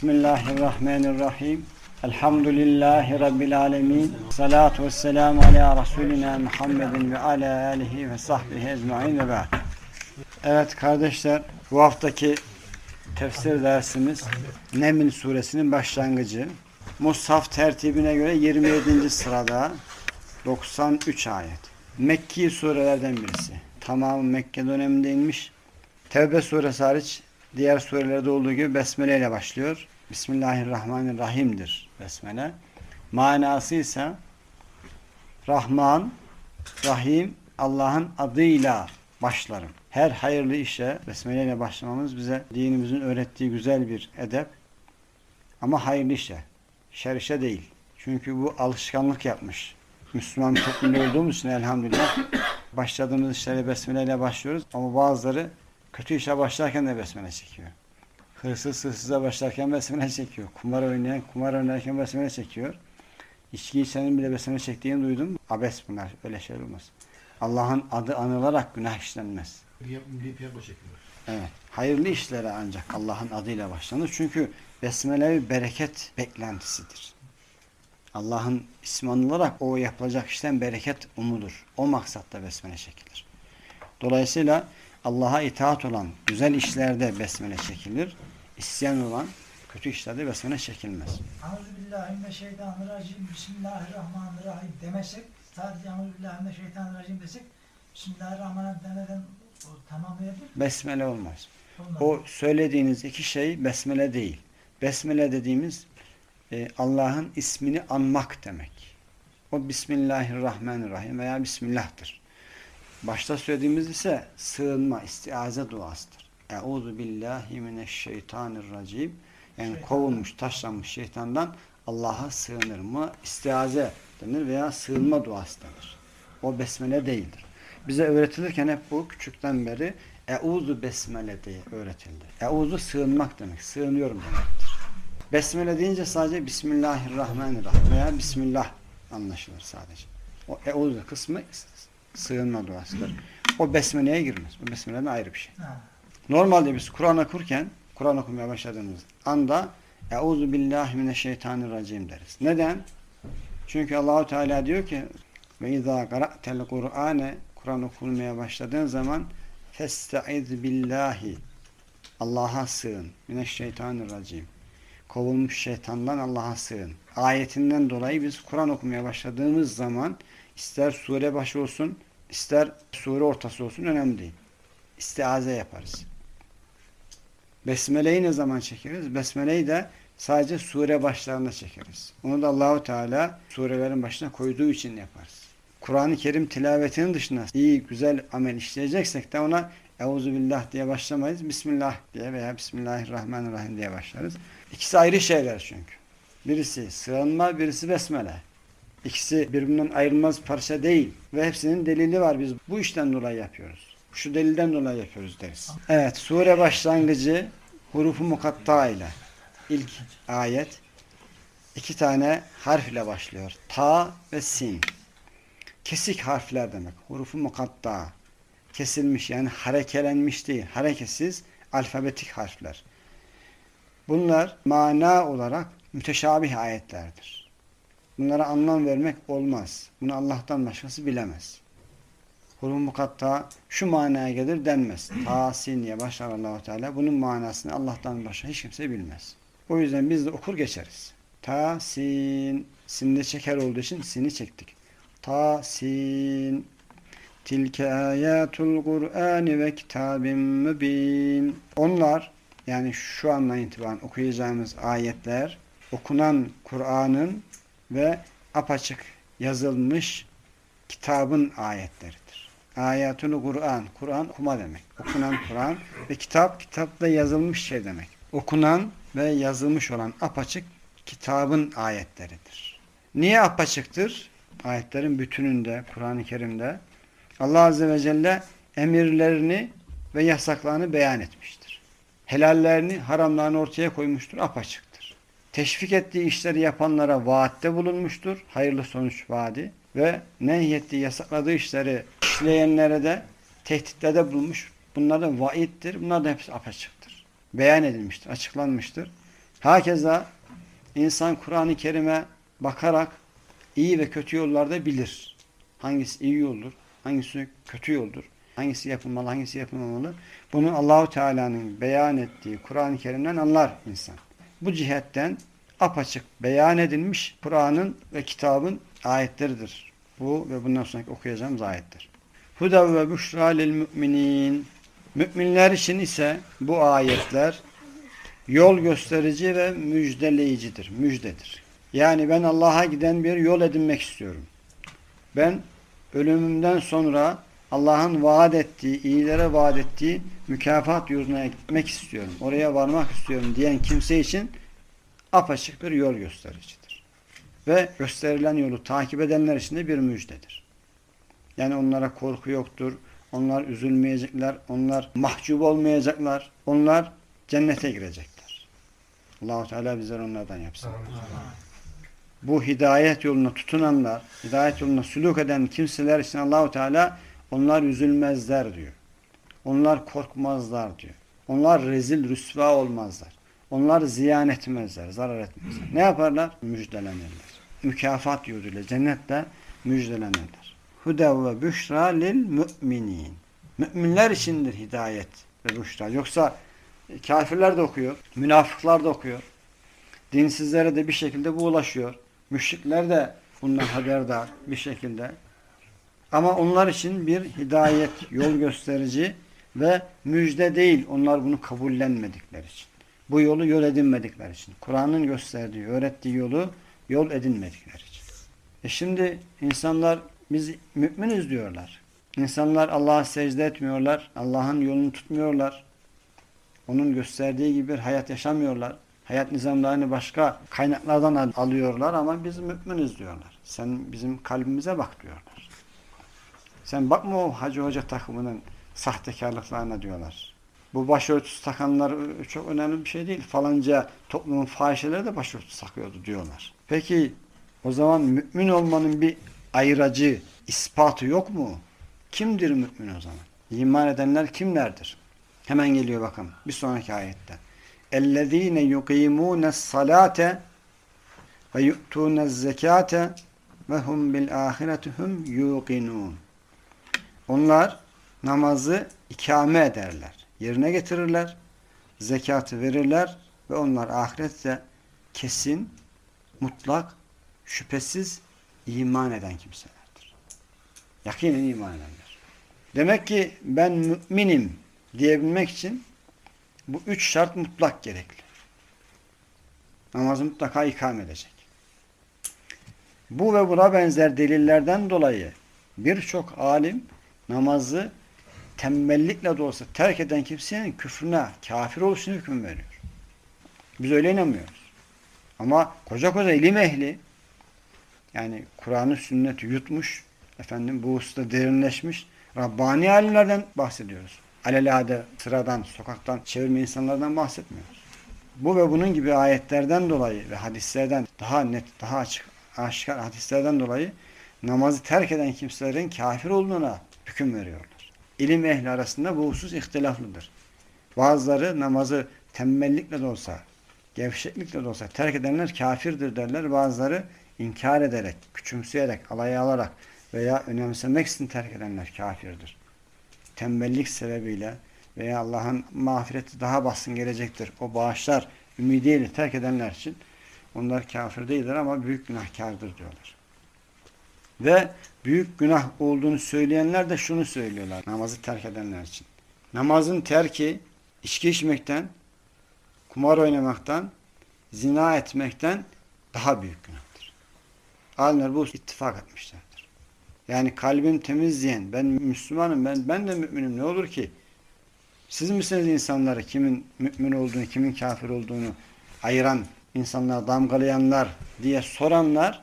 Bismillahirrahmanirrahim. Elhamdülillahi Rabbil alemin. Salatu vesselamu ala Resulina Muhammedin ve ala alihi ve sahbihi ecmain ve ba'd. Evet kardeşler bu haftaki tefsir dersimiz Neml suresinin başlangıcı. Mushaf tertibine göre 27. sırada 93 ayet. Mekki surelerden birisi. Tamamı Mekke döneminde inmiş. Tevbe suresi hariç diğer surelerde olduğu gibi Besmele ile başlıyor. Bismillahirrahmanirrahim'dir Besmele. Manası ise Rahman, Rahim, Allah'ın adıyla başlarım. Her hayırlı işe Besmele ile başlamamız bize dinimizin öğrettiği güzel bir edep. Ama hayırlı işe, şer işe değil. Çünkü bu alışkanlık yapmış. Müslüman toplumda olduğumuz için elhamdülillah başladığımız işlere Besmele ile başlıyoruz. Ama bazıları kötü işe başlarken de Besmele çekiyor. Hırsız hırsıza başlarken besmele çekiyor. Kumar oynayan kumar oynarken besmele çekiyor. İçki içenin bile besmele çektiğini duydum. Abes bunlar. Öyle şey olmaz. Allah'ın adı anılarak günah işlenmez. Evet. Hayırlı işlere ancak Allah'ın adıyla başlanır. Çünkü besmele bir bereket beklentisidir. Allah'ın ismi anılarak o yapılacak işten bereket umudur. O maksatla besmele çekilir. Dolayısıyla Allah'a itaat olan güzel işlerde besmele çekilir. İsyan olan kötü işlerde besmele çekilmez. Euzubillahimineşşeytanirracim. Bismillahirrahmanirrahim demesek sadece Euzubillahimineşşeytanirracim desek Bismillahirrahmanirrahim demeden tamamlayabilir Besmele olmaz. Olmaz. O söylediğiniz iki şey besmele değil. Besmele dediğimiz e, Allah'ın ismini anmak demek. O Bismillahirrahmanirrahim veya Bismillah'tır. Başta söylediğimiz ise sığınma, istiaze duasıdır. Euzu billahi mineşşeytanirracim. Yani kovulmuş, taşlanmış şeytandan Allah'a sığınır mı? İstiaze denir veya sığınma duası denir. O besmele değildir. Bize öğretilirken hep bu küçükten beri Euzu besmele diye öğretildi. Euzu sığınmak demek. Sığınıyorum demektir. Besmele deyince sadece Bismillahirrahmanirrahim veya Bismillah anlaşılır sadece. O Euzu kısmı sığınma duasıdır. O besmeleye girmez. O besmeleden ayrı bir şey. Normalde biz Kur'an okurken, Kur'an okumaya başladığımız anda Euzu billahi mineşşeytanirracim deriz. Neden? Çünkü Allahu Teala diyor ki ve izâ qara'tel Kur'ane Kur'an okunmaya başladığın zaman festaiz billahi Allah'a sığın. Mineşşeytanirracim. Kovulmuş şeytandan Allah'a sığın. Ayetinden dolayı biz Kur'an okumaya başladığımız zaman ister sure başı olsun, ister sure ortası olsun önemli değil. İstiaze yaparız. Besmele'yi ne zaman çekeriz? Besmele'yi de sadece sure başlarında çekeriz. Onu da Allahu Teala surelerin başına koyduğu için yaparız. Kur'an-ı Kerim tilavetinin dışında iyi, güzel amel işleyeceksek de ona Euzubillah diye başlamayız. Bismillah diye veya Bismillahirrahmanirrahim diye başlarız. İkisi ayrı şeyler çünkü. Birisi sığınma, birisi besmele. İkisi birbirinden ayrılmaz parça değil. Ve hepsinin delili var. Biz bu işten dolayı yapıyoruz. Şu delilden dolayı yapıyoruz deriz. Evet, sure başlangıcı hurufu mukatta ile ilk ayet iki tane harf ile başlıyor. Ta ve sin. Kesik harfler demek. Hurufu mukatta. Kesilmiş yani harekelenmiş değil. Hareketsiz alfabetik harfler. Bunlar mana olarak müteşabih ayetlerdir. Bunlara anlam vermek olmaz. Bunu Allah'tan başkası bilemez. Huruf mukatta şu manaya gelir denmez. Tasin diye başlar allah Teala. Bunun manasını Allah'tan başka hiç kimse bilmez. O yüzden biz de okur geçeriz. Tasin. Sinde çeker olduğu için sini çektik. Tasin. Tilke ayatul Kur'an ve kitabim mübin. Onlar yani şu andan itibaren okuyacağımız ayetler okunan Kur'an'ın ve apaçık yazılmış kitabın ayetleridir. Ayatul Kur'an. Kur'an okuma demek. Okunan Kur'an ve kitap, kitapta yazılmış şey demek. Okunan ve yazılmış olan apaçık kitabın ayetleridir. Niye apaçıktır? Ayetlerin bütününde, Kur'an-ı Kerim'de Allah Azze ve Celle emirlerini ve yasaklarını beyan etmiştir. Helallerini, haramlarını ortaya koymuştur, apaçıktır. Teşvik ettiği işleri yapanlara vaatte bulunmuştur, hayırlı sonuç vaadi ve nehyettiği, yasakladığı işleri işleyenlere de tehditlerde bulunmuş. Bunlar da vaittir, bunlar da hepsi apaçıktır. Beyan edilmiştir, açıklanmıştır. Hakeza insan Kur'an-ı Kerim'e bakarak iyi ve kötü yollarda bilir. Hangisi iyi yoldur, hangisi kötü yoldur, hangisi yapılmalı, hangisi yapılmamalı. Bunu Allahu Teala'nın beyan ettiği Kur'an-ı Kerim'den anlar insan. Bu cihetten apaçık beyan edilmiş Kur'an'ın ve kitabın ayetleridir. Bu ve bundan sonraki okuyacağımız ayettir. Huda ve büşra lil müminin. Müminler için ise bu ayetler yol gösterici ve müjdeleyicidir. Müjdedir. Yani ben Allah'a giden bir yol edinmek istiyorum. Ben ölümümden sonra Allah'ın vaat ettiği, iyilere vaat ettiği mükafat yurduna gitmek istiyorum. Oraya varmak istiyorum diyen kimse için apaçık bir yol göstericidir. Ve gösterilen yolu takip edenler için de bir müjdedir. Yani onlara korku yoktur. Onlar üzülmeyecekler. Onlar mahcup olmayacaklar. Onlar cennete girecekler. Allahu Teala bizler onlardan yapsın. Bu hidayet yoluna tutunanlar, hidayet yoluna sülük eden kimseler için Allahu Teala onlar üzülmezler diyor. Onlar korkmazlar diyor. Onlar rezil rüsva olmazlar. Onlar ziyan etmezler, zarar etmezler. Ne yaparlar? Müjdelenirler. Mükafat yurduyla, cennetle müjdelenirler. Huda ve büşra lil müminin. Müminler içindir hidayet ve büşra. Yoksa kafirler de okuyor, münafıklar da okuyor. Dinsizlere de bir şekilde bu ulaşıyor. Müşrikler de bundan haberdar bir şekilde. Ama onlar için bir hidayet, yol gösterici ve müjde değil. Onlar bunu kabullenmedikleri için. Bu yolu yol edinmedikleri için. Kur'an'ın gösterdiği, öğrettiği yolu yol edinmedikleri için. E şimdi insanlar biz müminiz diyorlar. İnsanlar Allah'a secde etmiyorlar. Allah'ın yolunu tutmuyorlar. Onun gösterdiği gibi bir hayat yaşamıyorlar. Hayat nizamlarını başka kaynaklardan alıyorlar ama biz müminiz diyorlar. Sen bizim kalbimize bak diyorlar. Sen bakma o hacı hoca takımının sahtekarlıklarına diyorlar. Bu başörtüsü takanlar çok önemli bir şey değil. Falanca toplumun fahişeleri de başörtüsü takıyordu diyorlar. Peki o zaman mümin olmanın bir ayıracı, ispatı yok mu? Kimdir mümin o zaman? İman edenler kimlerdir? Hemen geliyor bakın bir sonraki ayette. اَلَّذ۪ينَ يُقِيمُونَ الصَّلَاةَ وَيُؤْتُونَ الزَّكَاةَ وَهُمْ بِالْآخِرَةِ هُمْ يُوقِنُونَ onlar namazı ikame ederler. Yerine getirirler. Zekatı verirler ve onlar ahirette kesin, mutlak, şüphesiz iman eden kimselerdir. Yakinen iman edenler. Demek ki ben müminim diyebilmek için bu üç şart mutlak gerekli. Namazı mutlaka ikame edecek. Bu ve buna benzer delillerden dolayı birçok alim namazı tembellikle de olsa terk eden kimsenin küfrüne, kafir oluşunu hüküm veriyor. Biz öyle inanmıyoruz. Ama koca koca ilim ehli yani Kur'an'ı sünneti yutmuş, efendim bu usta derinleşmiş Rabbani alimlerden bahsediyoruz. Alelade sıradan, sokaktan çevirme insanlardan bahsetmiyoruz. Bu ve bunun gibi ayetlerden dolayı ve hadislerden daha net, daha açık, aşikar hadislerden dolayı namazı terk eden kimselerin kafir olduğuna hüküm veriyorlar. İlim ehli arasında bu husus ihtilaflıdır. Bazıları namazı tembellikle de olsa, gevşeklikle de olsa terk edenler kafirdir derler. Bazıları inkar ederek, küçümseyerek, alaya alarak veya önemsemek için terk edenler kafirdir. Tembellik sebebiyle veya Allah'ın mağfireti daha bassın gelecektir. O bağışlar ümidiyle terk edenler için onlar kafir değildir ama büyük günahkardır diyorlar. Ve büyük günah olduğunu söyleyenler de şunu söylüyorlar namazı terk edenler için. Namazın terki içki içmekten, kumar oynamaktan, zina etmekten daha büyük günahtır. Alimler bu ittifak etmişlerdir. Yani kalbim temiz diyen, ben Müslümanım, ben ben de müminim ne olur ki? Siz misiniz insanları kimin mümin olduğunu, kimin kafir olduğunu ayıran insanlar, damgalayanlar diye soranlar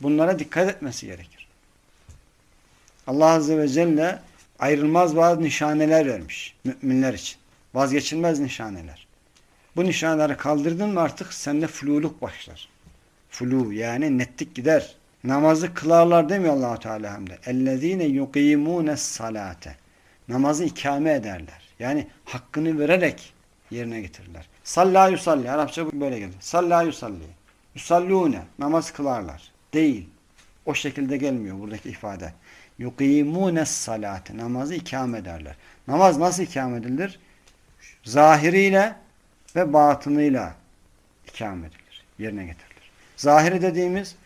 bunlara dikkat etmesi gerekir. Allah Azze ve Celle ayrılmaz bazı nişaneler vermiş müminler için. Vazgeçilmez nişaneler. Bu nişaneleri kaldırdın mı artık sende fluluk başlar. Flu yani netlik gider. Namazı kılarlar demiyor allah Teala hem de. اَلَّذ۪ينَ يُقِيمُونَ الصَّلَاةَ Namazı ikame ederler. Yani hakkını vererek yerine getirirler. Salla yusalli. Arapça bu böyle gelir. Salla yusalli. Yusallune. Namaz kılarlar. Değil. O şekilde gelmiyor buradaki ifade. Yukimûnes salate. Namazı ikame ederler. Namaz nasıl ikame edilir? Zahiriyle ve batınıyla ikame edilir. Yerine getirilir. Zahiri dediğimiz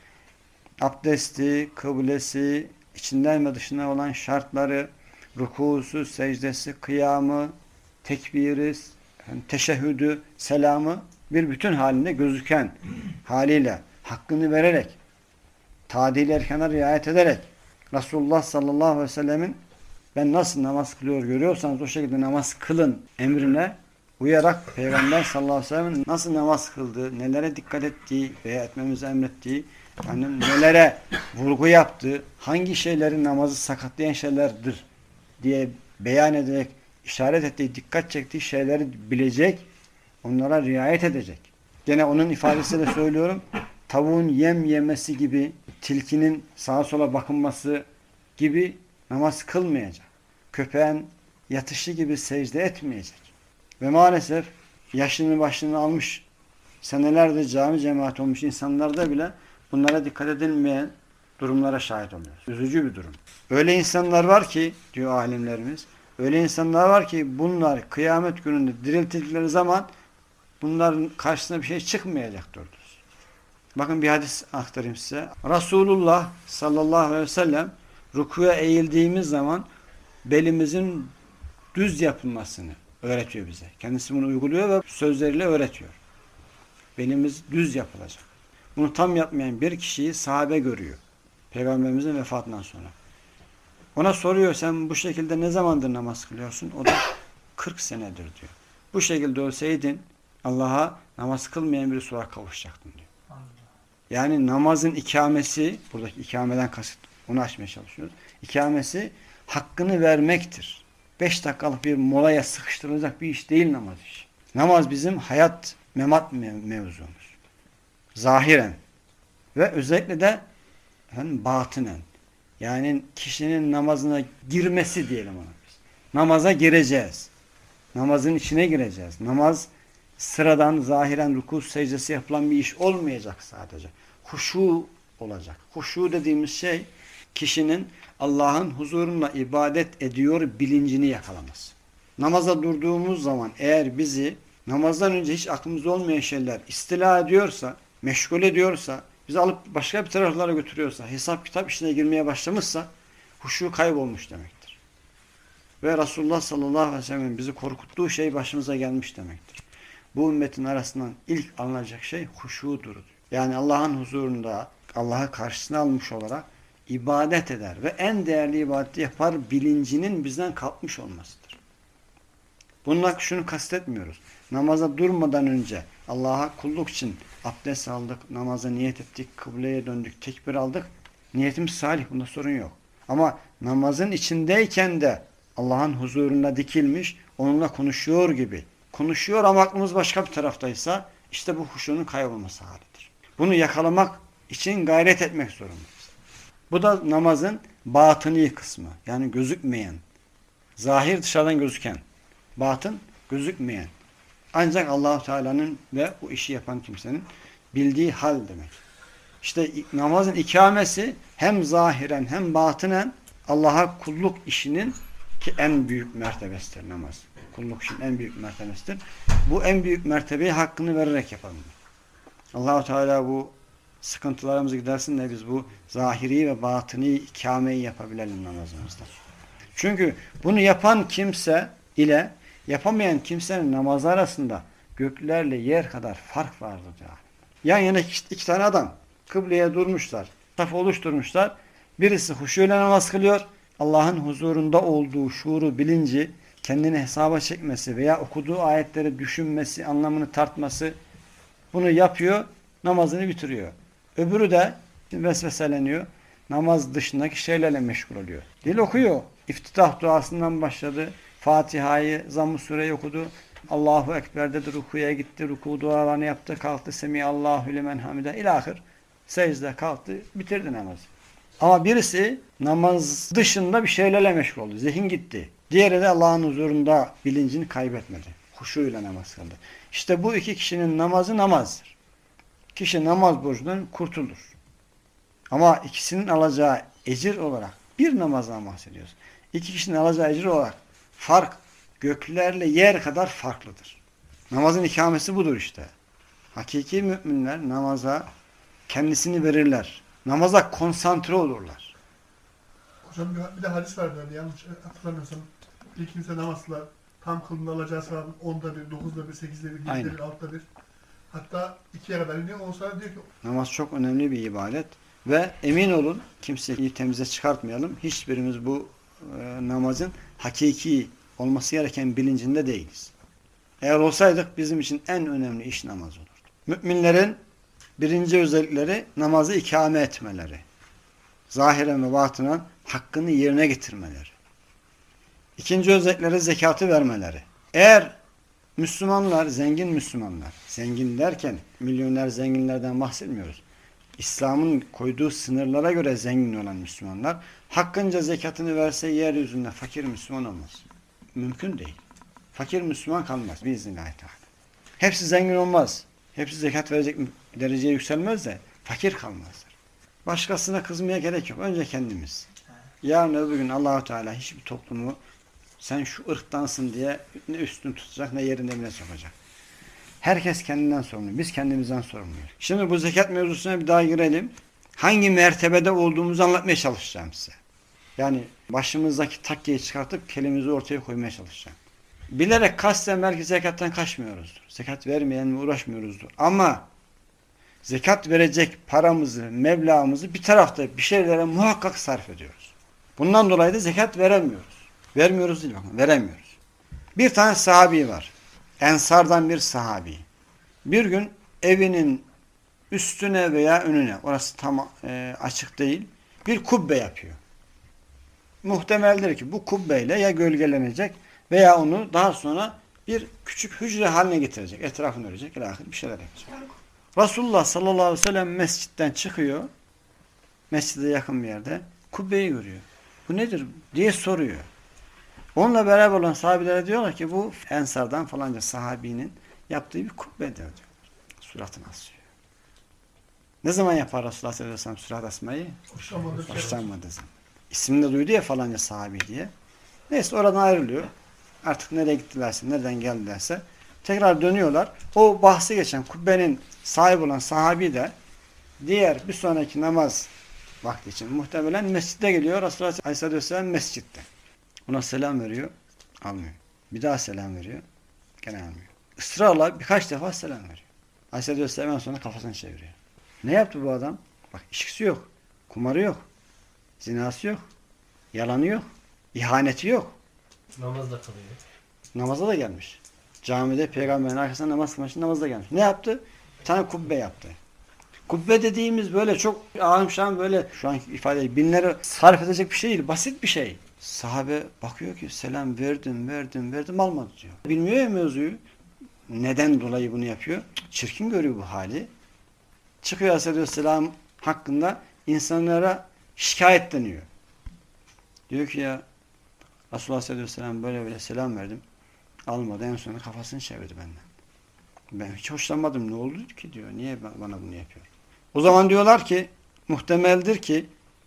abdesti, kıblesi, içinden ve dışından olan şartları, rukusu, secdesi, kıyamı, tekbiri, teşehhüdü, selamı bir bütün halinde gözüken haliyle hakkını vererek tadil erkana riayet ederek Resulullah sallallahu aleyhi ve sellemin ben nasıl namaz kılıyor görüyorsanız o şekilde namaz kılın emrine uyarak Peygamber sallallahu aleyhi ve sellemin nasıl namaz kıldığı, nelere dikkat ettiği veya etmemizi emrettiği, yani nelere vurgu yaptığı, hangi şeylerin namazı sakatlayan şeylerdir diye beyan ederek işaret ettiği, dikkat çektiği şeyleri bilecek, onlara riayet edecek. Gene onun ifadesiyle söylüyorum, tavuğun yem yemesi gibi, tilkinin sağa sola bakınması gibi namaz kılmayacak. Köpeğin yatışı gibi secde etmeyecek. Ve maalesef yaşını başını almış, senelerde cami cemaat olmuş insanlarda bile bunlara dikkat edilmeyen durumlara şahit oluyoruz. Üzücü bir durum. Öyle insanlar var ki, diyor alimlerimiz, öyle insanlar var ki bunlar kıyamet gününde diriltildikleri zaman bunların karşısına bir şey çıkmayacaktır. Bakın bir hadis aktarayım size. Resulullah sallallahu aleyhi ve sellem rukuya eğildiğimiz zaman belimizin düz yapılmasını öğretiyor bize. Kendisi bunu uyguluyor ve sözleriyle öğretiyor. Belimiz düz yapılacak. Bunu tam yapmayan bir kişiyi sahabe görüyor. Peygamberimizin vefatından sonra. Ona soruyor sen bu şekilde ne zamandır namaz kılıyorsun? O da 40 senedir diyor. Bu şekilde ölseydin Allah'a namaz kılmayan bir olarak kavuşacaktın diyor. Yani namazın ikamesi, buradaki ikameden kasıt onu açmaya çalışıyoruz. İkamesi hakkını vermektir. Beş dakikalık bir molaya sıkıştırılacak bir iş değil namaz işi. Namaz bizim hayat, memat mevzumuz. Zahiren ve özellikle de yani batinen. Yani kişinin namazına girmesi diyelim ona biz. Namaza gireceğiz. Namazın içine gireceğiz. Namaz sıradan zahiren ruku secdesi yapılan bir iş olmayacak sadece. Huşu olacak. Huşu dediğimiz şey kişinin Allah'ın huzurunda ibadet ediyor bilincini yakalaması. Namaza durduğumuz zaman eğer bizi namazdan önce hiç aklımızda olmayan şeyler istila ediyorsa, meşgul ediyorsa, bizi alıp başka bir taraflara götürüyorsa, hesap kitap işine girmeye başlamışsa huşu kaybolmuş demektir. Ve Resulullah sallallahu aleyhi ve sellem bizi korkuttuğu şey başımıza gelmiş demektir. Bu ümmetin arasından ilk alınacak şey huşudur. Yani Allah'ın huzurunda Allah'ı karşısına almış olarak ibadet eder ve en değerli ibadeti yapar bilincinin bizden kalkmış olmasıdır. Bununla şunu kastetmiyoruz. Namaza durmadan önce Allah'a kulluk için abdest aldık, namaza niyet ettik, kıbleye döndük, tekbir aldık. Niyetimiz salih, bunda sorun yok. Ama namazın içindeyken de Allah'ın huzuruna dikilmiş, onunla konuşuyor gibi. Konuşuyor ama aklımız başka bir taraftaysa işte bu huşunun kaybolması halidir. Bunu yakalamak için gayret etmek zorundayız. Bu da namazın batıni kısmı. Yani gözükmeyen. Zahir dışarıdan gözüken. Batın gözükmeyen. Ancak allah Teala'nın ve bu işi yapan kimsenin bildiği hal demek. İşte namazın ikamesi hem zahiren hem batınen Allah'a kulluk işinin ki en büyük mertebesidir namaz. Kulluk işinin en büyük mertebesidir. Bu en büyük mertebeyi hakkını vererek yapalım. allah Teala bu sıkıntılarımızı gidersin de biz bu zahiri ve batını ikameyi yapabilelim namazımızda. Çünkü bunu yapan kimse ile yapamayan kimsenin namazı arasında göklerle yer kadar fark vardır. Yani. Yan yana iki, iki tane adam kıbleye durmuşlar. Saf oluşturmuşlar. Birisi huşuyla namaz kılıyor. Allah'ın huzurunda olduğu şuuru, bilinci kendini hesaba çekmesi veya okuduğu ayetleri düşünmesi, anlamını tartması bunu yapıyor, namazını bitiriyor. Öbürü de vesveseleniyor. Namaz dışındaki şeylerle meşgul oluyor. Dil okuyor. İftitah duasından başladı. Fatiha'yı, Zamm-ı Sure'yi okudu. Allahu Ekber dedi, rukuya gitti, ruku dualarını yaptı, kalktı, Semiyallahu limen hamide, ilahir. Secde kalktı, bitirdi namazı. Ama birisi namaz dışında bir şeylerle meşgul oldu. Zihin gitti. Diğeri de Allah'ın huzurunda bilincini kaybetmedi. huşuyla namaz kıldı. İşte bu iki kişinin namazı namazdır. Kişi namaz borcundan kurtulur. Ama ikisinin alacağı ecir olarak bir namazdan bahsediyoruz. İki kişinin alacağı ecir olarak fark göklerle yer kadar farklıdır. Namazın ikamesi budur işte. Hakiki müminler namaza kendisini verirler. Namaza konsantre olurlar. Hocam bir, de hadis var böyle yanlış hatırlamıyorsam. Bir kimse namazla tam kılında alacağı sevabın onda bir, dokuzda bir, sekizde bir, yedide bir, altta bir. Hatta ikiye kadar iniyor. O sonra diyor ki Namaz çok önemli bir ibadet ve emin olun kimseyi temize çıkartmayalım. Hiçbirimiz bu e, namazın hakiki olması gereken bilincinde değiliz. Eğer olsaydık bizim için en önemli iş namaz olurdu. Müminlerin birinci özellikleri namazı ikame etmeleri. Zahiren ve batınan hakkını yerine getirmeleri. İkinci özellikleri zekatı vermeleri. Eğer Müslümanlar, zengin Müslümanlar, zengin derken milyoner zenginlerden bahsetmiyoruz. İslam'ın koyduğu sınırlara göre zengin olan Müslümanlar hakkınca zekatını verse yeryüzünde fakir Müslüman olmaz. Mümkün değil. Fakir Müslüman kalmaz biiznillahü teala. Hepsi zengin olmaz. Hepsi zekat verecek dereceye yükselmez de fakir kalmazlar. Başkasına kızmaya gerek yok. Önce kendimiz. Yarın öbür gün Allahu Teala hiçbir toplumu sen şu ırktansın diye ne üstün tutacak ne yerine bile sokacak. Herkes kendinden sorumlu. Biz kendimizden sorumluyuz. Şimdi bu zekat mevzusuna bir daha girelim. Hangi mertebede olduğumuzu anlatmaya çalışacağım size. Yani başımızdaki takkeyi çıkartıp kelimizi ortaya koymaya çalışacağım. Bilerek kasten belki zekattan kaçmıyoruzdur. Zekat vermeyenle uğraşmıyoruzdur. Ama zekat verecek paramızı, meblağımızı bir tarafta bir şeylere muhakkak sarf ediyoruz. Bundan dolayı da zekat veremiyoruz. Vermiyoruz değil bakın, veremiyoruz. Bir tane sahabi var. Ensardan bir sahabi. Bir gün evinin üstüne veya önüne, orası tam e, açık değil, bir kubbe yapıyor. Muhtemeldir ki bu kubbeyle ya gölgelenecek veya onu daha sonra bir küçük hücre haline getirecek. Etrafını örecek, ilahir bir şeyler yapacak. Resulullah sallallahu aleyhi ve sellem mescitten çıkıyor. Mescide yakın bir yerde. Kubbeyi görüyor. Bu nedir diye soruyor. Onunla beraber olan sahabilere diyorlar ki bu Ensardan falanca sahabinin yaptığı bir kubbedir diyor. Suratını asıyor. Ne zaman yapar Resulullah sallallahu aleyhi ve sellem surat asmayı? hoşlanmadığı şey. Hoşlanmadığı zaman. İsmini de duydu ya falanca sahabi diye. Neyse oradan ayrılıyor. Artık nereye gittilerse, nereden geldilerse tekrar dönüyorlar. O bahsi geçen kubbenin sahibi olan sahabi de diğer bir sonraki namaz vakti için muhtemelen mescide geliyor. Resulullah Aleyhisselatü Vesselam mescitte. Ona selam veriyor. Almıyor. Bir daha selam veriyor. Gene almıyor. Israrla birkaç defa selam veriyor. Aleyhisselatü Vesselam sonra kafasını çeviriyor. Ne yaptı bu adam? Bak içkisi yok. Kumarı yok. Zinası yok. Yalanı yok. ihaneti yok. Namaz da kılıyor. Namaza da gelmiş. Camide peygamberin arkasında namaz kılmak için namaza gelmiş. Ne yaptı? Bir tane kubbe yaptı. Kubbe dediğimiz böyle çok ağım böyle şu anki ifadeyi binlere sarf edecek bir şey değil. Basit bir şey. Sahabe bakıyor ki selam verdim verdim verdim almadı diyor. Bilmiyor ya mevzuyu. Neden dolayı bunu yapıyor? Çirkin görüyor bu hali. Çıkıyor Aleyhisselam hakkında insanlara şikayetleniyor. Diyor ki ya Resulullah sallallahu aleyhi ve sellem böyle böyle selam verdim. Almadı. En sonunda kafasını çevirdi benden. Ben hiç hoşlanmadım. Ne oldu ki diyor. Niye bana bunu yapıyor? O zaman diyorlar ki muhtemeldir ki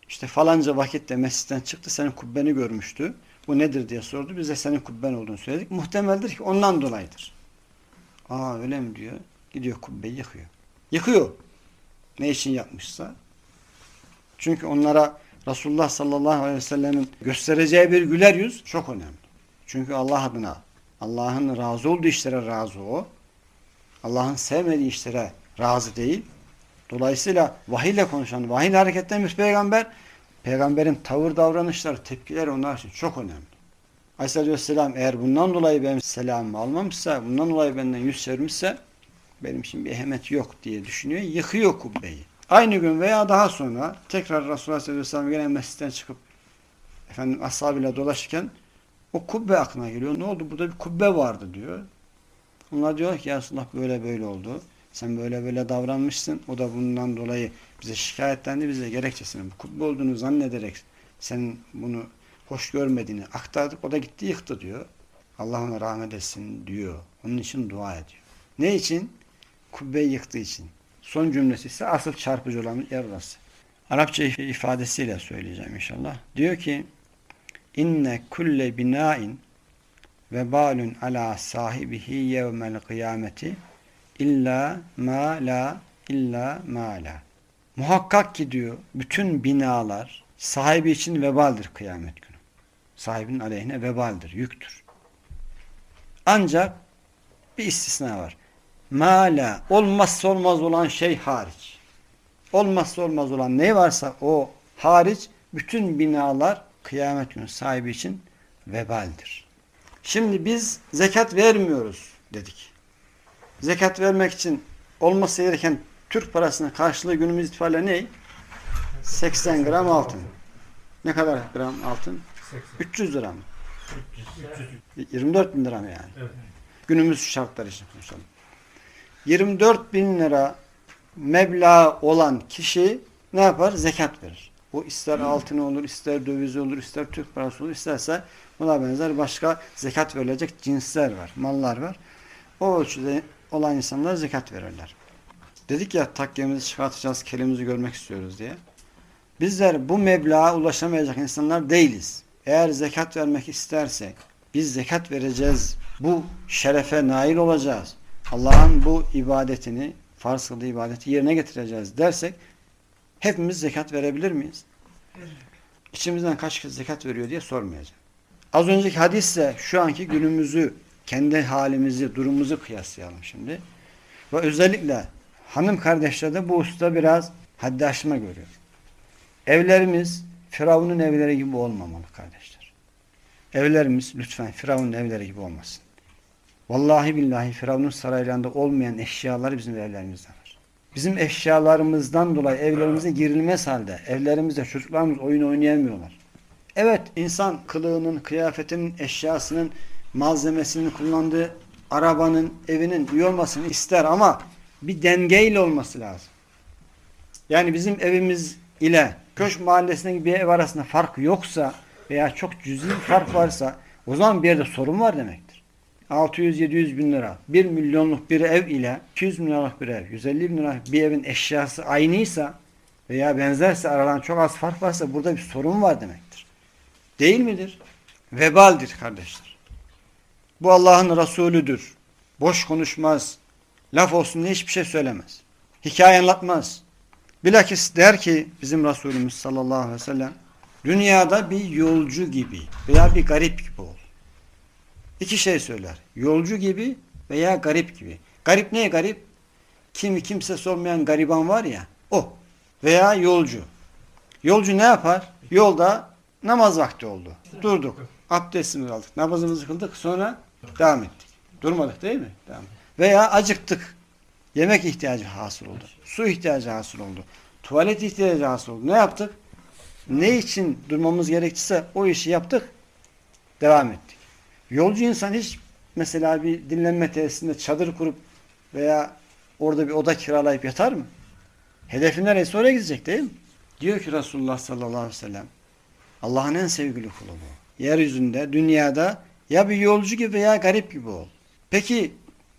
işte falanca vakitte mescitten çıktı senin kubbeni görmüştü. Bu nedir diye sordu. Biz de senin kubben olduğunu söyledik. Muhtemeldir ki ondan dolayıdır. Aa öyle mi diyor. Gidiyor kubbeyi yıkıyor. Yıkıyor. Ne için yapmışsa. Çünkü onlara Resulullah sallallahu aleyhi ve sellemin göstereceği bir güler yüz çok önemli. Çünkü Allah adına Allah'ın razı olduğu işlere razı o. Allah'ın sevmediği işlere razı değil. Dolayısıyla vahiyle konuşan, vahiyle hareket eden bir peygamber, peygamberin tavır davranışları, tepkileri onlar için çok önemli. Aleyhisselatü Vesselam eğer bundan dolayı benim selamımı almamışsa, bundan dolayı benden yüz çevirmişse benim için bir ehemmiyet yok diye düşünüyor. Yıkıyor kubbeyi. Aynı gün veya daha sonra tekrar Resulullah sallallahu aleyhi ve sellem gene mescitten çıkıp efendim ashabıyla dolaşırken o kubbe aklına geliyor. Ne oldu? Burada bir kubbe vardı diyor. Onlar diyor ki ya Resulullah böyle böyle oldu. Sen böyle böyle davranmışsın. O da bundan dolayı bize şikayetlendi. Bize gerekçesini kubbe olduğunu zannederek senin bunu hoş görmediğini aktardık. O da gitti yıktı diyor. Allah ona rahmet etsin diyor. Onun için dua ediyor. Ne için? Kubbeyi yıktığı için. Son cümlesi ise asıl çarpıcı olan yer orası. Arapça ifadesiyle söyleyeceğim inşallah. Diyor ki inne kulle binain ve balun ala sahibihi yevmel kıyameti illa ma la illa ma la. Muhakkak ki diyor bütün binalar sahibi için vebaldir kıyamet günü. Sahibinin aleyhine vebaldir, yüktür. Ancak bir istisna var. Ma la olmazsa olmaz olan şey hariç. Olmazsa olmaz olan ne varsa o hariç bütün binalar kıyamet günü sahibi için vebaldir. Şimdi biz zekat vermiyoruz dedik. Zekat vermek için olması gereken Türk parasının karşılığı günümüz itibariyle ne? 80 gram altın. Ne kadar gram altın? 300 lira mı? 24 bin lira mı yani? Evet. Günümüz şartları için konuşalım. 24 bin lira meblağ olan kişi ne yapar? Zekat verir. Bu ister altın olur, ister döviz olur, ister Türk parası olur, isterse buna benzer başka zekat verilecek cinsler var, mallar var. O ölçüde olan insanlar zekat verirler. Dedik ya takkemizi çıkartacağız, kelimizi görmek istiyoruz diye. Bizler bu meblağa ulaşamayacak insanlar değiliz. Eğer zekat vermek istersek, biz zekat vereceğiz, bu şerefe nail olacağız. Allah'ın bu ibadetini, farz kıldığı ibadeti yerine getireceğiz dersek, hepimiz zekat verebilir miyiz? İçimizden kaç kişi zekat veriyor diye sormayacağım. Az önceki hadisle şu anki günümüzü, kendi halimizi, durumumuzu kıyaslayalım şimdi. Ve özellikle hanım kardeşlerde bu usta biraz haddi aşma görüyor. Evlerimiz Firavun'un evleri gibi olmamalı kardeşler. Evlerimiz lütfen Firavun'un evleri gibi olmasın. Vallahi billahi Firavun'un saraylarında olmayan eşyalar bizim evlerimizde var. Bizim eşyalarımızdan dolayı evlerimize girilmez halde evlerimizde çocuklarımız oyun oynayamıyorlar. Evet insan kılığının, kıyafetinin, eşyasının, malzemesinin kullandığı arabanın, evinin iyi olmasını ister ama bir dengeyle olması lazım. Yani bizim evimiz ile Köşk mahallesindeki bir ev arasında fark yoksa veya çok cüzi fark varsa o zaman bir yerde sorun var demektir. 600-700 bin lira, 1 milyonluk bir ev ile 200 milyonluk bir ev, 150 bin lira bir evin eşyası aynıysa veya benzerse aralarında çok az fark varsa burada bir sorun var demektir. Değil midir? Vebaldir kardeşler. Bu Allah'ın Resulüdür. Boş konuşmaz. Laf olsun diye hiçbir şey söylemez. Hikaye anlatmaz. Bilakis der ki bizim Resulümüz sallallahu aleyhi ve sellem dünyada bir yolcu gibi veya bir garip gibi ol. İki şey söyler. Yolcu gibi veya garip gibi. Garip neye garip? Kimi kimsesi olmayan gariban var ya o. Veya yolcu. Yolcu ne yapar? Yolda namaz vakti oldu. Durduk. Abdestimizi aldık. Namazımızı kıldık. Sonra devam ettik. Durmadık değil mi? Devam. Veya acıktık. Yemek ihtiyacı hasıl oldu. Su ihtiyacı hasıl oldu. Tuvalet ihtiyacı hasıl oldu. Ne yaptık? Ne için durmamız gerekirse o işi yaptık. Devam ettik. Yolcu insan hiç mesela bir dinlenme tesisinde çadır kurup veya orada bir oda kiralayıp yatar mı? Hedefi neresi oraya gidecek değil mi? Diyor ki Resulullah sallallahu aleyhi ve sellem Allah'ın en sevgili kulu bu. Yeryüzünde, dünyada ya bir yolcu gibi veya garip gibi ol. Peki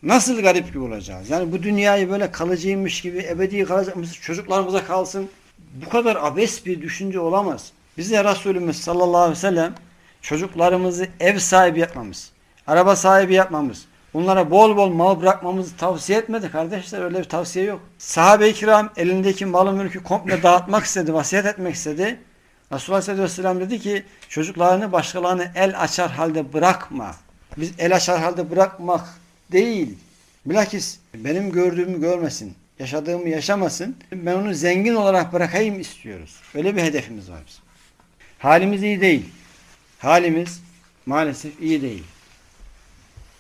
nasıl garip gibi olacağız? Yani bu dünyayı böyle kalıcıymış gibi ebedi kalacakmış çocuklarımıza kalsın. Bu kadar abes bir düşünce olamaz. Bize Resulümüz sallallahu aleyhi ve sellem çocuklarımızı ev sahibi yapmamız, araba sahibi yapmamız, onlara bol bol mal bırakmamızı tavsiye etmedi kardeşler. Öyle bir tavsiye yok. Sahabe-i kiram elindeki malı mülkü komple dağıtmak istedi, vasiyet etmek istedi. Resulullah sallallahu aleyhi ve sellem dedi ki çocuklarını başkalarını el açar halde bırakma. Biz el açar halde bırakmak değil. Bilakis benim gördüğümü görmesin, yaşadığımı yaşamasın. Ben onu zengin olarak bırakayım istiyoruz. Öyle bir hedefimiz var bizim. Halimiz iyi değil. Halimiz maalesef iyi değil.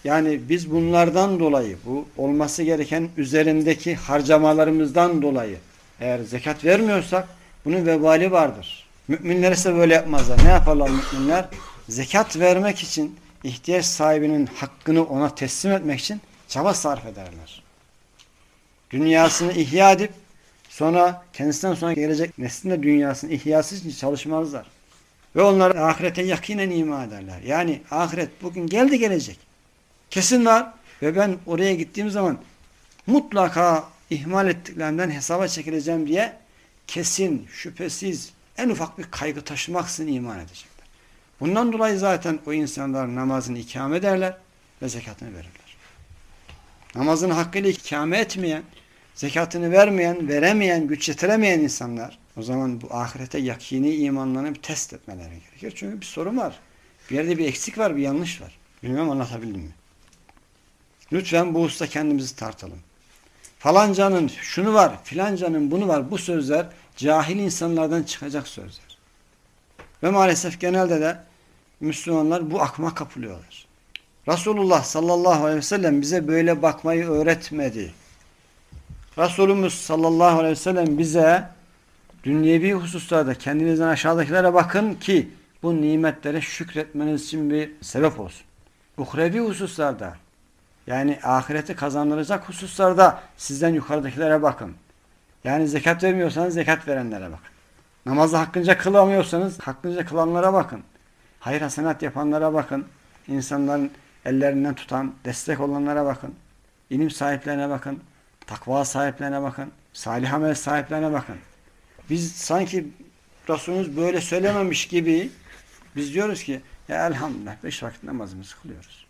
Yani biz bunlardan dolayı, bu olması gereken üzerindeki harcamalarımızdan dolayı eğer zekat vermiyorsak bunun vebali vardır. Müminler ise böyle yapmazlar. Ne yaparlar müminler? Zekat vermek için ihtiyaç sahibinin hakkını ona teslim etmek için çaba sarf ederler. Dünyasını ihya edip sonra kendisinden sonra gelecek neslin de dünyasını ihyası için çalışmazlar. Ve onlar ahirete yakinen iman ederler. Yani ahiret bugün geldi gelecek. Kesin var. Ve ben oraya gittiğim zaman mutlaka ihmal ettiklerimden hesaba çekileceğim diye kesin, şüphesiz, en ufak bir kaygı taşımaksın iman edecekler. Bundan dolayı zaten o insanlar namazını ikame ederler ve zekatını verirler. Namazını hakkıyla ikame etmeyen, zekatını vermeyen, veremeyen, güç yetiremeyen insanlar o zaman bu ahirete yakini imanlarını bir test etmeleri gerekir. Çünkü bir sorun var. Bir yerde bir eksik var, bir yanlış var. Bilmem anlatabildim mi? Lütfen bu usta kendimizi tartalım. Falancanın şunu var, filancanın bunu var. Bu sözler cahil insanlardan çıkacak sözler. Ve maalesef genelde de Müslümanlar bu akma kapılıyorlar. Resulullah sallallahu aleyhi ve sellem bize böyle bakmayı öğretmedi. Resulümüz sallallahu aleyhi ve sellem bize dünyevi hususlarda kendinizden aşağıdakilere bakın ki bu nimetlere şükretmeniz için bir sebep olsun. Uhrevi hususlarda yani ahireti kazandıracak hususlarda sizden yukarıdakilere bakın. Yani zekat vermiyorsanız zekat verenlere bakın. Namazı hakkınca kılamıyorsanız hakkınca kılanlara bakın. Hayır hasenat yapanlara bakın. İnsanların ellerinden tutan, destek olanlara bakın. İlim sahiplerine bakın. Takva sahiplerine bakın. Salih amel sahiplerine bakın. Biz sanki Resulümüz böyle söylememiş gibi biz diyoruz ki ya elhamdülillah beş vakit namazımızı kılıyoruz.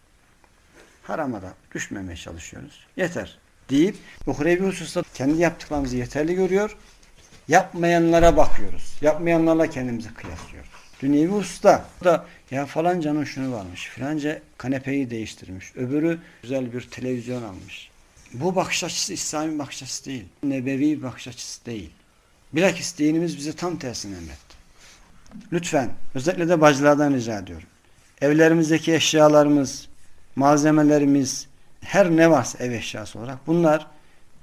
Harama da düşmemeye çalışıyoruz. Yeter deyip uhrevi hususta kendi yaptıklarımızı yeterli görüyor. Yapmayanlara bakıyoruz. Yapmayanlarla kendimizi kıyaslıyoruz. Dünyevi hususta da ya falancanın şunu varmış. Filanca kanepeyi değiştirmiş. Öbürü güzel bir televizyon almış. Bu bakış açısı İslami bakış açısı değil. Nebevi bakış açısı değil. Bilakis dinimiz bize tam tersini emretti. Lütfen özellikle de bacılardan rica ediyorum. Evlerimizdeki eşyalarımız, malzemelerimiz, her ne varsa ev eşyası olarak bunlar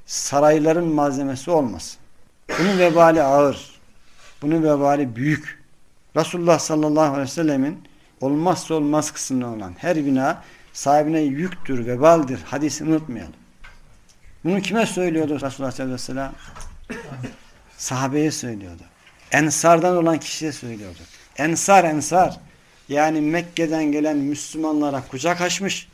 sarayların malzemesi olmasın. Bunun vebali ağır. Bunun vebali büyük. Resulullah sallallahu aleyhi ve sellemin olmazsa olmaz kısmında olan her bina sahibine yüktür, vebaldir. Hadisini unutmayalım. Bunu kime söylüyordu Resulullah sallallahu aleyhi ve sellem? Sahabeye söylüyordu. Ensardan olan kişiye söylüyordu. Ensar, ensar. Yani Mekke'den gelen Müslümanlara kucak açmış,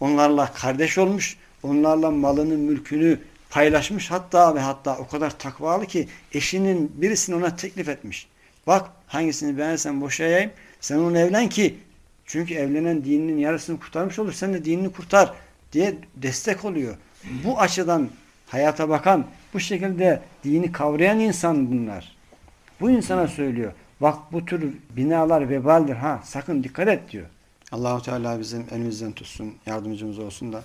onlarla kardeş olmuş, onlarla malını, mülkünü paylaşmış. Hatta ve hatta o kadar takvalı ki eşinin birisini ona teklif etmiş. Bak hangisini beğenirsen boşayayım, sen onu evlen ki çünkü evlenen dininin yarısını kurtarmış olur, sen de dinini kurtar diye destek oluyor. Bu açıdan hayata bakan, bu şekilde dini kavrayan insan bunlar. Bu insana söylüyor. Bak bu tür binalar vebaldir ha sakın dikkat et diyor. Allahu Teala bizim elimizden tutsun, yardımcımız olsun da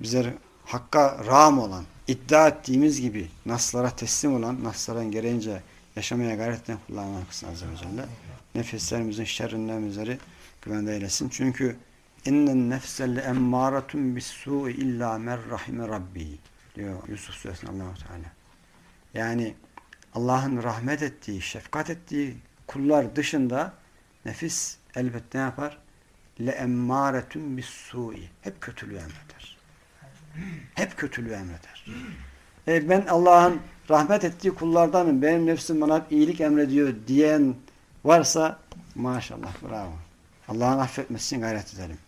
bizleri hakka ram olan, iddia ettiğimiz gibi naslara teslim olan, nasların gereğince yaşamaya gayret eden kullarından kılsın Azze ve Celle. Nefislerimizin şerrinden bizleri güvende eylesin. Çünkü innen nefselle emmâratun bis-sû'i illâ mer rahime rabbi diyor Yusuf suresinde Allahu Teala. Yani Allah'ın rahmet ettiği, şefkat ettiği kullar dışında nefis elbette ne yapar? Le emmâretun bis-sû'i. Hep kötülüğü emreder. Hep kötülüğü emreder. E ben Allah'ın rahmet ettiği kullardanım. Benim nefsim bana iyilik emrediyor diyen varsa maşallah bravo. Allah'ın affetmesi için gayret edelim.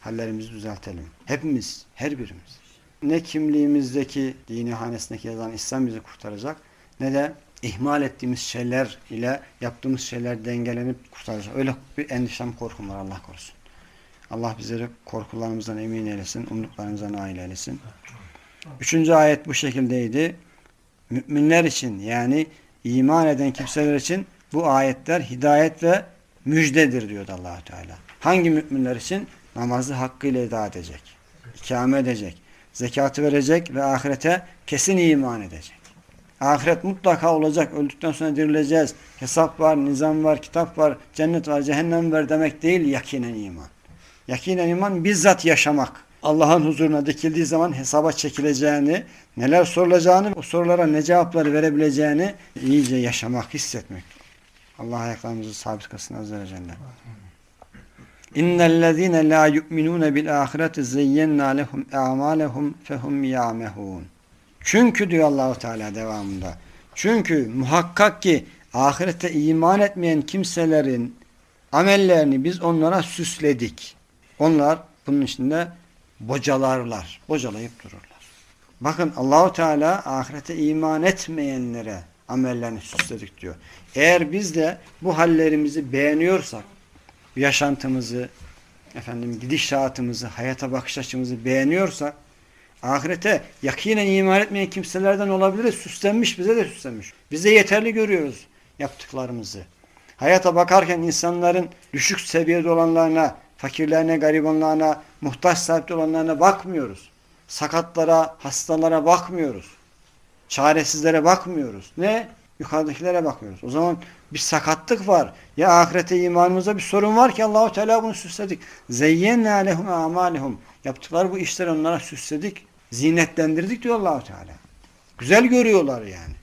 Hallerimizi düzeltelim. Hepimiz, her birimiz. Ne kimliğimizdeki dini hanesindeki yazan İslam bizi kurtaracak ne de ihmal ettiğimiz şeyler ile yaptığımız şeyler dengelenip kurtaracak. Öyle bir endişem korkum var Allah korusun. Allah bizleri korkularımızdan emin eylesin, umduklarımızdan nail eylesin. Üçüncü ayet bu şekildeydi. Müminler için yani iman eden kimseler için bu ayetler hidayet ve müjdedir diyordu allah Teala. Hangi müminler için? Namazı hakkıyla eda edecek, ikame edecek, zekatı verecek ve ahirete kesin iman edecek. Ahiret mutlaka olacak. Öldükten sonra dirileceğiz. Hesap var, nizam var, kitap var, cennet var, cehennem var demek değil yakinen iman. Yakinen iman bizzat yaşamak. Allah'ın huzuruna dikildiği zaman hesaba çekileceğini, neler sorulacağını, o sorulara ne cevapları verebileceğini iyice yaşamak, hissetmek. Allah ayaklarımızı sabit kılsın Azze ve Celle. İnnellezîne lâ yu'minûne bil âhireti zeyyennâ lehum e'amâlehum fehum yâmehûn. Çünkü diyor Allahu Teala devamında. Çünkü muhakkak ki ahirete iman etmeyen kimselerin amellerini biz onlara süsledik. Onlar bunun içinde bocalarlar. Bocalayıp dururlar. Bakın Allahu Teala ahirete iman etmeyenlere amellerini süsledik diyor. Eğer biz de bu hallerimizi beğeniyorsak, yaşantımızı, efendim gidişatımızı, hayata bakış açımızı beğeniyorsak, ahirete yakinen iman etmeyen kimselerden olabiliriz. Süslenmiş, bize de süslenmiş. Bize yeterli görüyoruz yaptıklarımızı. Hayata bakarken insanların düşük seviyede olanlarına, fakirlerine, garibanlarına, muhtaç sahipte olanlarına bakmıyoruz. Sakatlara, hastalara bakmıyoruz. Çaresizlere bakmıyoruz. Ne? Yukarıdakilere bakıyoruz. O zaman bir sakatlık var. Ya ahirete imanımızda bir sorun var ki Allahu Teala bunu süsledik. Zeyyenna lehum amalihum. Yaptıkları bu işleri onlara süsledik. Zinetlendirdik diyor Allahu Teala. Güzel görüyorlar yani.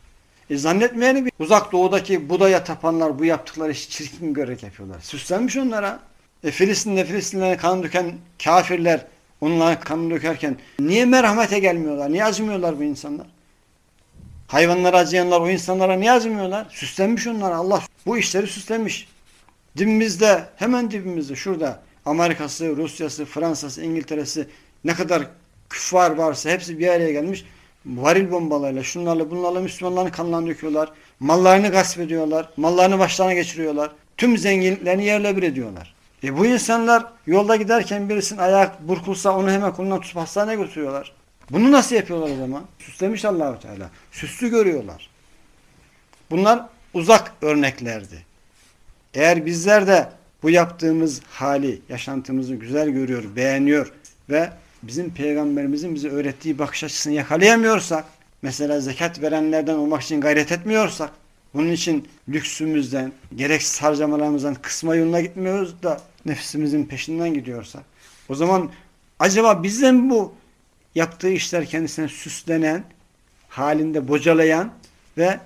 E zannetmeyelim bir uzak doğudaki Buda'ya tapanlar bu yaptıkları işi çirkin görerek yapıyorlar. Süslenmiş onlara. E Filistin'de Filistinlere kan döken kafirler onlara kan dökerken niye merhamete gelmiyorlar? Niye acımıyorlar bu insanlar? Hayvanlara acıyanlar o insanlara niye acımıyorlar? Süslenmiş onlar. Allah bu işleri süslenmiş. Dibimizde hemen dibimizde şurada Amerika'sı, Rusya'sı, Fransa'sı, İngiltere'si ne kadar küffar varsa hepsi bir araya gelmiş. Varil bombalarıyla şunlarla bunlarla Müslümanların kanlarını döküyorlar. Mallarını gasp ediyorlar. Mallarını başlarına geçiriyorlar. Tüm zenginliklerini yerle bir ediyorlar. E bu insanlar yolda giderken birisinin ayak burkulsa onu hemen kolundan tutup hastaneye götürüyorlar. Bunu nasıl yapıyorlar o zaman? Süslemiş Allahu Teala. Süslü görüyorlar. Bunlar uzak örneklerdi. Eğer bizler de bu yaptığımız hali, yaşantımızı güzel görüyor, beğeniyor ve bizim peygamberimizin bize öğrettiği bakış açısını yakalayamıyorsak, mesela zekat verenlerden olmak için gayret etmiyorsak, bunun için lüksümüzden, gereksiz harcamalarımızdan kısma yoluna gitmiyoruz da nefsimizin peşinden gidiyorsak, o zaman acaba bizden bu yaptığı işler kendisine süslenen, halinde bocalayan ve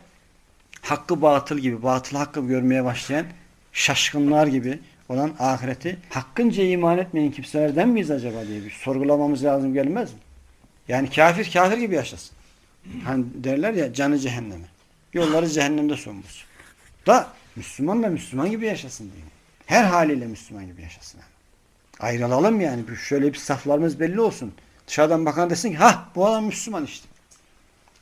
hakkı batıl gibi, batıl hakkı görmeye başlayan şaşkınlar gibi olan ahireti hakkınca iman etmeyen kimselerden miyiz acaba diye bir sorgulamamız lazım gelmez mi? Yani kafir kafir gibi yaşasın. Hani derler ya canı cehenneme. Yolları cehennemde sonmuş. Da Müslüman da Müslüman gibi yaşasın diye. Her haliyle Müslüman gibi yaşasın. Ayrılalım yani. Şöyle bir saflarımız belli olsun. Dışarıdan bakan desin ki ha bu adam Müslüman işte.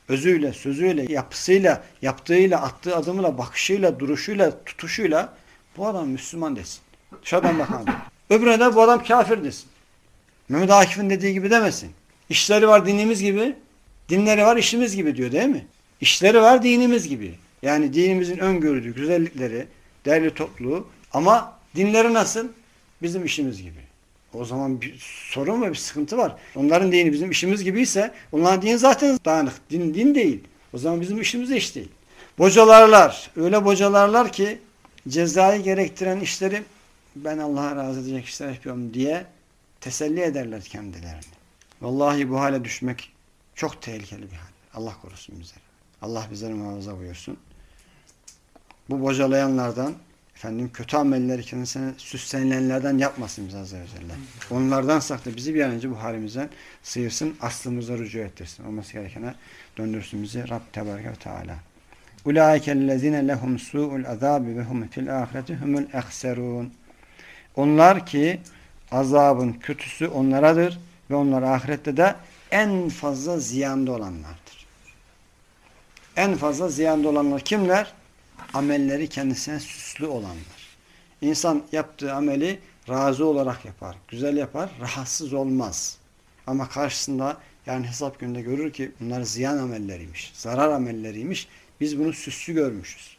Özüyle, sözüyle, yapısıyla, yaptığıyla, attığı adımıyla, bakışıyla, duruşuyla, tutuşuyla bu adam Müslüman desin. Dışarıdan bakan. Öbürüne de bu adam kafir desin. Mehmet Akif'in dediği gibi demesin. İşleri var dinimiz gibi, dinleri var işimiz gibi diyor değil mi? İşleri var dinimiz gibi. Yani dinimizin öngördüğü güzellikleri, değerli toplu ama dinleri nasıl? Bizim işimiz gibi. O zaman bir sorun ve bir sıkıntı var. Onların dini bizim işimiz gibiyse onların dini zaten dağınık. Din, din değil. O zaman bizim işimiz de iş değil. Bocalarlar. Öyle bocalarlar ki cezayı gerektiren işleri ben Allah'a razı edecek işler yapıyorum diye teselli ederler kendilerini. Vallahi bu hale düşmek çok tehlikeli bir hal. Allah korusun bizleri. Allah bizleri muhafaza buyursun. Bu bocalayanlardan efendim kötü amelleri kendisine süslenilenlerden yapmasın bize Azze ve Celle. Onlardan sakla bizi bir an önce bu halimizden sıyırsın, aslımıza rücu ettirsin. Olması gerekene döndürsün bizi Rabb Tebareke ve Teala. Ulaikellezine lehum su'ul azabi ve hum fil ahireti humul ehserun. Onlar ki azabın kötüsü onlaradır ve onlar ahirette de en fazla ziyanda olanlardır. En fazla ziyanda olanlar kimler? Amelleri kendisine süslü olanlar. İnsan yaptığı ameli razı olarak yapar, güzel yapar, rahatsız olmaz. Ama karşısında yani hesap gününde görür ki bunlar ziyan amelleriymiş, zarar amelleriymiş. Biz bunu süslü görmüşüz.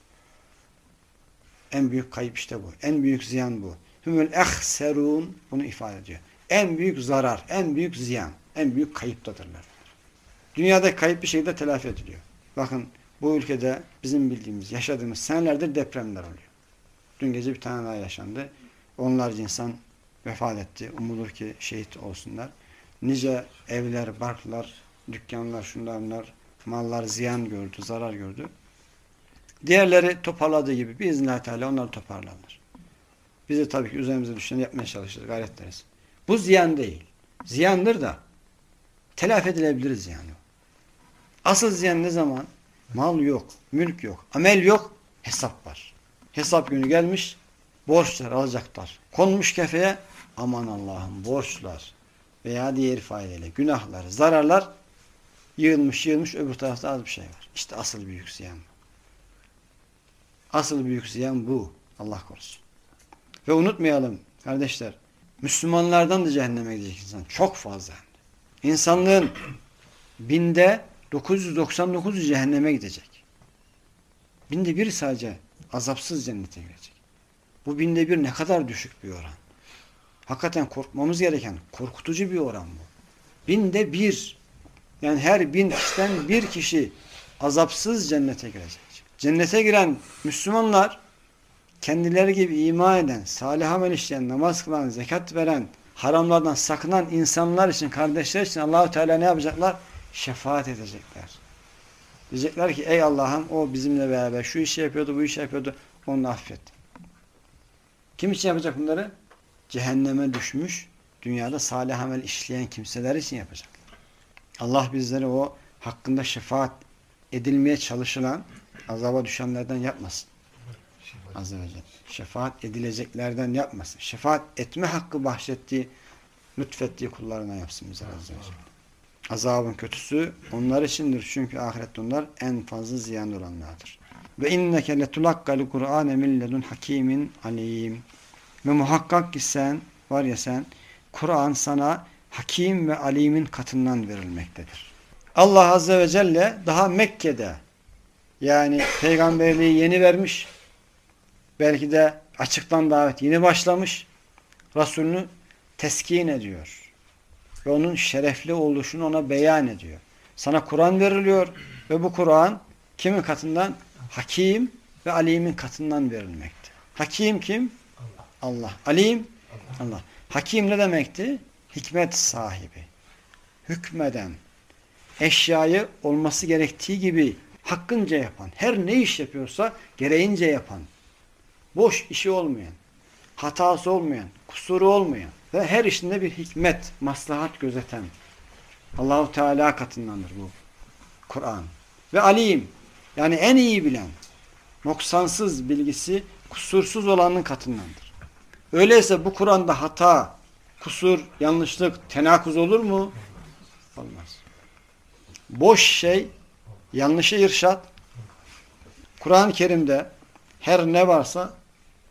En büyük kayıp işte bu. En büyük ziyan bu. Hümül ehserun bunu ifade ediyor. En büyük zarar, en büyük ziyan, en büyük kayıptadırlar. Dünyada kayıp bir şekilde telafi ediliyor. Bakın bu ülkede bizim bildiğimiz, yaşadığımız senelerdir depremler oluyor. Dün gece bir tane daha yaşandı. Onlarca insan vefat etti. Umulur ki şehit olsunlar. Nice evler, barklar, dükkanlar, şunlar bunlar, mallar ziyan gördü, zarar gördü. Diğerleri toparladığı gibi biiznillahü teala onları toparlanır. Biz de tabii ki üzerimize düşeni yapmaya çalışırız, gayret. Bu ziyan değil. Ziyandır da telafi edilebiliriz yani. Asıl ziyan ne zaman? Mal yok, mülk yok, amel yok. Hesap var. Hesap günü gelmiş. Borçlar alacaklar. Konmuş kefeye aman Allah'ım borçlar veya diğer faydeyle günahlar, zararlar yığılmış yığılmış öbür tarafta az bir şey var. İşte asıl büyük ziyan. Asıl büyük ziyan bu. Allah korusun. Ve unutmayalım kardeşler. Müslümanlardan da cehenneme gidecek insan. Çok fazla. İnsanlığın binde 999 cehenneme gidecek. Binde bir sadece azapsız cennete girecek. Bu binde bir ne kadar düşük bir oran. Hakikaten korkmamız gereken korkutucu bir oran bu. Binde bir yani her bin kişiden bir kişi azapsız cennete girecek. Cennete giren Müslümanlar kendileri gibi iman eden, salih amel işleyen, namaz kılan, zekat veren, haramlardan sakınan insanlar için, kardeşler için Allahu Teala ne yapacaklar? Şefaat edecekler. Diyecekler ki ey Allah'ım o bizimle beraber şu işi yapıyordu, bu işi yapıyordu. Onu affet. Kim için yapacak bunları? Cehenneme düşmüş, dünyada salih amel işleyen kimseler için yapacak. Allah bizleri o hakkında şefaat edilmeye çalışılan, azaba düşenlerden yapmasın. Azze ve Celle. Şefaat edileceklerden yapmasın. Şefaat etme hakkı bahşettiği, lütfettiği kullarına yapsın bize Azze ve Celle. Azabın kötüsü onlar içindir. Çünkü ahirette onlar en fazla ziyan olanlardır. Ve inneke letulakkalu Kur'ane min ledun hakimin alim. Ve muhakkak ki sen, var ya sen, Kur'an sana hakim ve alimin katından verilmektedir. Allah Azze ve Celle daha Mekke'de yani peygamberliği yeni vermiş, belki de açıktan davet yeni başlamış, Resulünü teskin ediyor. Ve onun şerefli oluşunu ona beyan ediyor. Sana Kur'an veriliyor ve bu Kur'an kimin katından? Hakim ve Alim'in katından verilmekte. Hakim kim? Allah. Alim? Allah. Hakim ne demekti? Hikmet sahibi. Hükmeden. Eşyayı olması gerektiği gibi hakkınca yapan. Her ne iş yapıyorsa gereğince yapan. Boş işi olmayan. Hatası olmayan. Kusuru olmayan. Ve her işinde bir hikmet, maslahat gözeten. Allahu Teala katındandır bu Kur'an. Ve alim yani en iyi bilen, noksansız bilgisi, kusursuz olanın katındandır. Öyleyse bu Kur'an'da hata, kusur, yanlışlık, tenakuz olur mu? Olmaz. Boş şey, yanlışa irşat. Kur'an-ı Kerim'de her ne varsa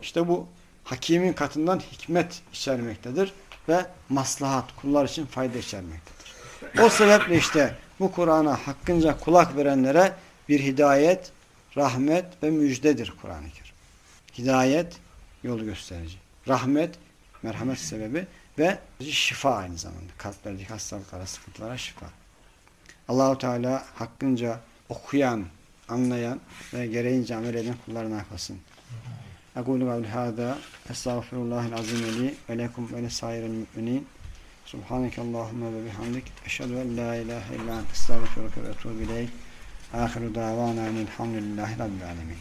işte bu hakimin katından hikmet içermektedir ve maslahat, kullar için fayda içermektedir. O sebeple işte bu Kur'an'a hakkınca kulak verenlere bir hidayet, rahmet ve müjdedir Kur'an-ı Kerim. Hidayet, yolu gösterici. Rahmet, merhamet sebebi ve şifa aynı zamanda. Kalplerdeki hastalıklara, sıkıntılara şifa. Allahu Teala hakkınca okuyan, anlayan ve gereğince amel eden kullarına kılsın. أقول قول هذا أستغفر الله العظيم لي ولكم ولسائر المؤمنين. سبحانك اللهم وبحمدك أشهد أن لا إله إلا أنت أستغفرك وأتوب إليك. آخر دعوانا الحمد لله رب العالمين.